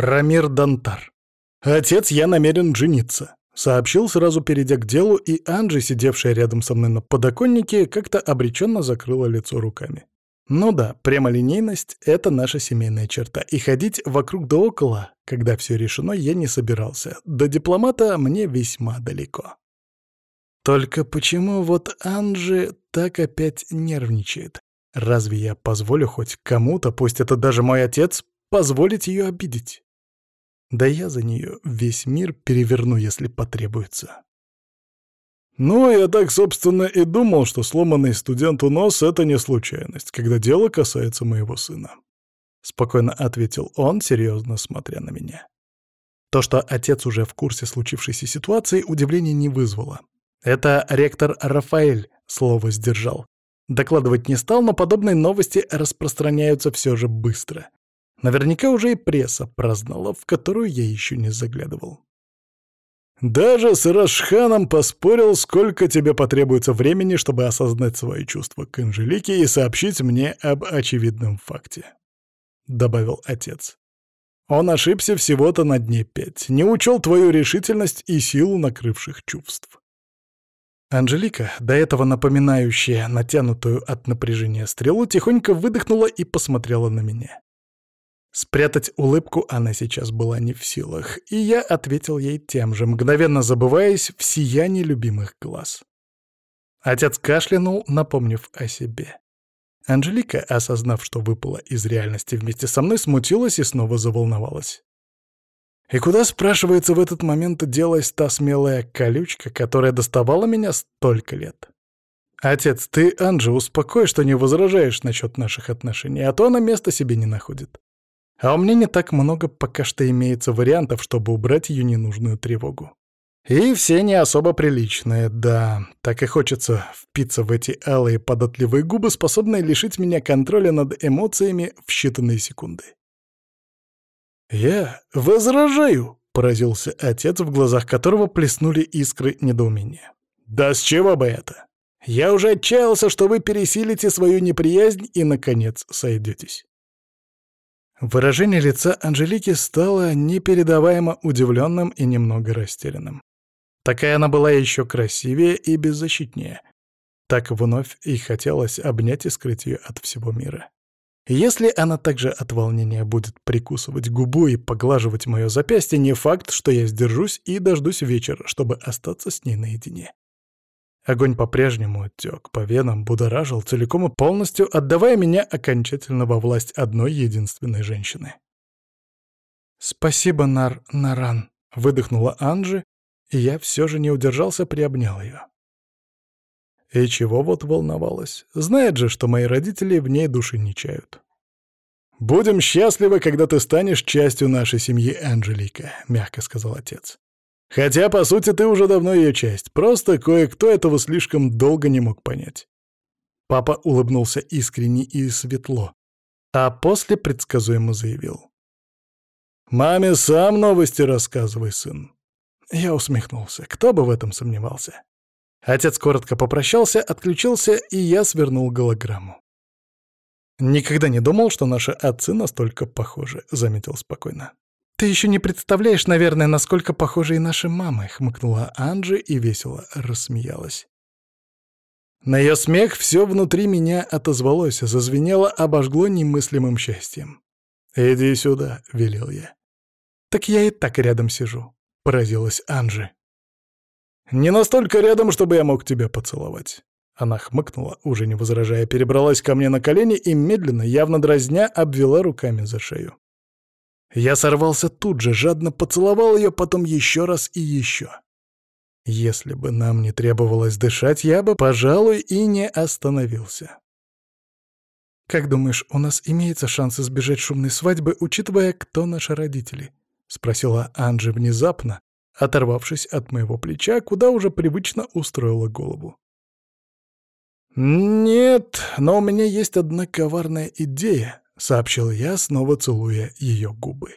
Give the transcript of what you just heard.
Рамир Дантар. Отец, я намерен жениться. Сообщил, сразу перейдя к делу, и Анджи, сидевшая рядом со мной на подоконнике, как-то обреченно закрыла лицо руками. Ну да, прямолинейность — это наша семейная черта, и ходить вокруг да около, когда все решено, я не собирался. До дипломата мне весьма далеко. Только почему вот Анджи так опять нервничает? Разве я позволю хоть кому-то, пусть это даже мой отец, позволить ее обидеть? Да я за нее весь мир переверну, если потребуется. Ну, я так, собственно, и думал, что сломанный студенту нос — это не случайность, когда дело касается моего сына. Спокойно ответил он, серьезно смотря на меня. То, что отец уже в курсе случившейся ситуации, удивления не вызвало. Это ректор Рафаэль слово сдержал. Докладывать не стал, но подобные новости распространяются все же быстро. Наверняка уже и пресса прознала, в которую я еще не заглядывал. Даже с Рашханом поспорил, сколько тебе потребуется времени, чтобы осознать свои чувства к Анжелике и сообщить мне об очевидном факте. Добавил отец. Он ошибся всего-то на дне пять, не учел твою решительность и силу накрывших чувств. Анжелика, до этого напоминающая натянутую от напряжения стрелу, тихонько выдохнула и посмотрела на меня. Спрятать улыбку она сейчас была не в силах, и я ответил ей тем же, мгновенно забываясь в сиянии любимых глаз. Отец кашлянул, напомнив о себе. Анжелика, осознав, что выпала из реальности вместе со мной, смутилась и снова заволновалась. И куда, спрашивается, в этот момент делась та смелая колючка, которая доставала меня столько лет? Отец, ты, Анжи, успокой, что не возражаешь насчет наших отношений, а то она места себе не находит. А у меня не так много пока что имеется вариантов, чтобы убрать ее ненужную тревогу. И все не особо приличные, да. Так и хочется впиться в эти алые податливые губы, способные лишить меня контроля над эмоциями в считанные секунды. «Я возражаю!» — поразился отец, в глазах которого плеснули искры недоумения. «Да с чего бы это? Я уже отчаялся, что вы пересилите свою неприязнь и, наконец, сойдетесь». Выражение лица Анжелики стало непередаваемо удивленным и немного растерянным. Такая она была еще красивее и беззащитнее. Так вновь и хотелось обнять и скрыть ее от всего мира. Если она также от волнения будет прикусывать губу и поглаживать мое запястье, не факт, что я сдержусь и дождусь вечера, чтобы остаться с ней наедине. Огонь по-прежнему тек по венам, будоражил целиком и полностью, отдавая меня окончательно во власть одной единственной женщины. «Спасибо, Нар Наран», — выдохнула Анжи, и я все же не удержался, приобнял ее. И чего вот волновалась? Знает же, что мои родители в ней души не чают. «Будем счастливы, когда ты станешь частью нашей семьи, Анжелика», — мягко сказал отец. «Хотя, по сути, ты уже давно ее часть, просто кое-кто этого слишком долго не мог понять». Папа улыбнулся искренне и светло, а после предсказуемо заявил. «Маме сам новости рассказывай, сын». Я усмехнулся. Кто бы в этом сомневался? Отец коротко попрощался, отключился, и я свернул голограмму. «Никогда не думал, что наши отцы настолько похожи», — заметил спокойно. «Ты еще не представляешь, наверное, насколько похожи и наши мамы», — хмыкнула Анджи и весело рассмеялась. На ее смех все внутри меня отозвалось, зазвенело, обожгло немыслимым счастьем. «Иди сюда», — велел я. «Так я и так рядом сижу», — поразилась Анжи. «Не настолько рядом, чтобы я мог тебя поцеловать». Она хмыкнула, уже не возражая, перебралась ко мне на колени и медленно, явно дразня, обвела руками за шею. Я сорвался тут же, жадно поцеловал ее, потом еще раз и еще. Если бы нам не требовалось дышать, я бы, пожалуй, и не остановился. «Как думаешь, у нас имеется шанс избежать шумной свадьбы, учитывая, кто наши родители?» — спросила Анжи внезапно, оторвавшись от моего плеча, куда уже привычно устроила голову. «Нет, но у меня есть одна коварная идея», — сообщил я, снова целуя ее губы.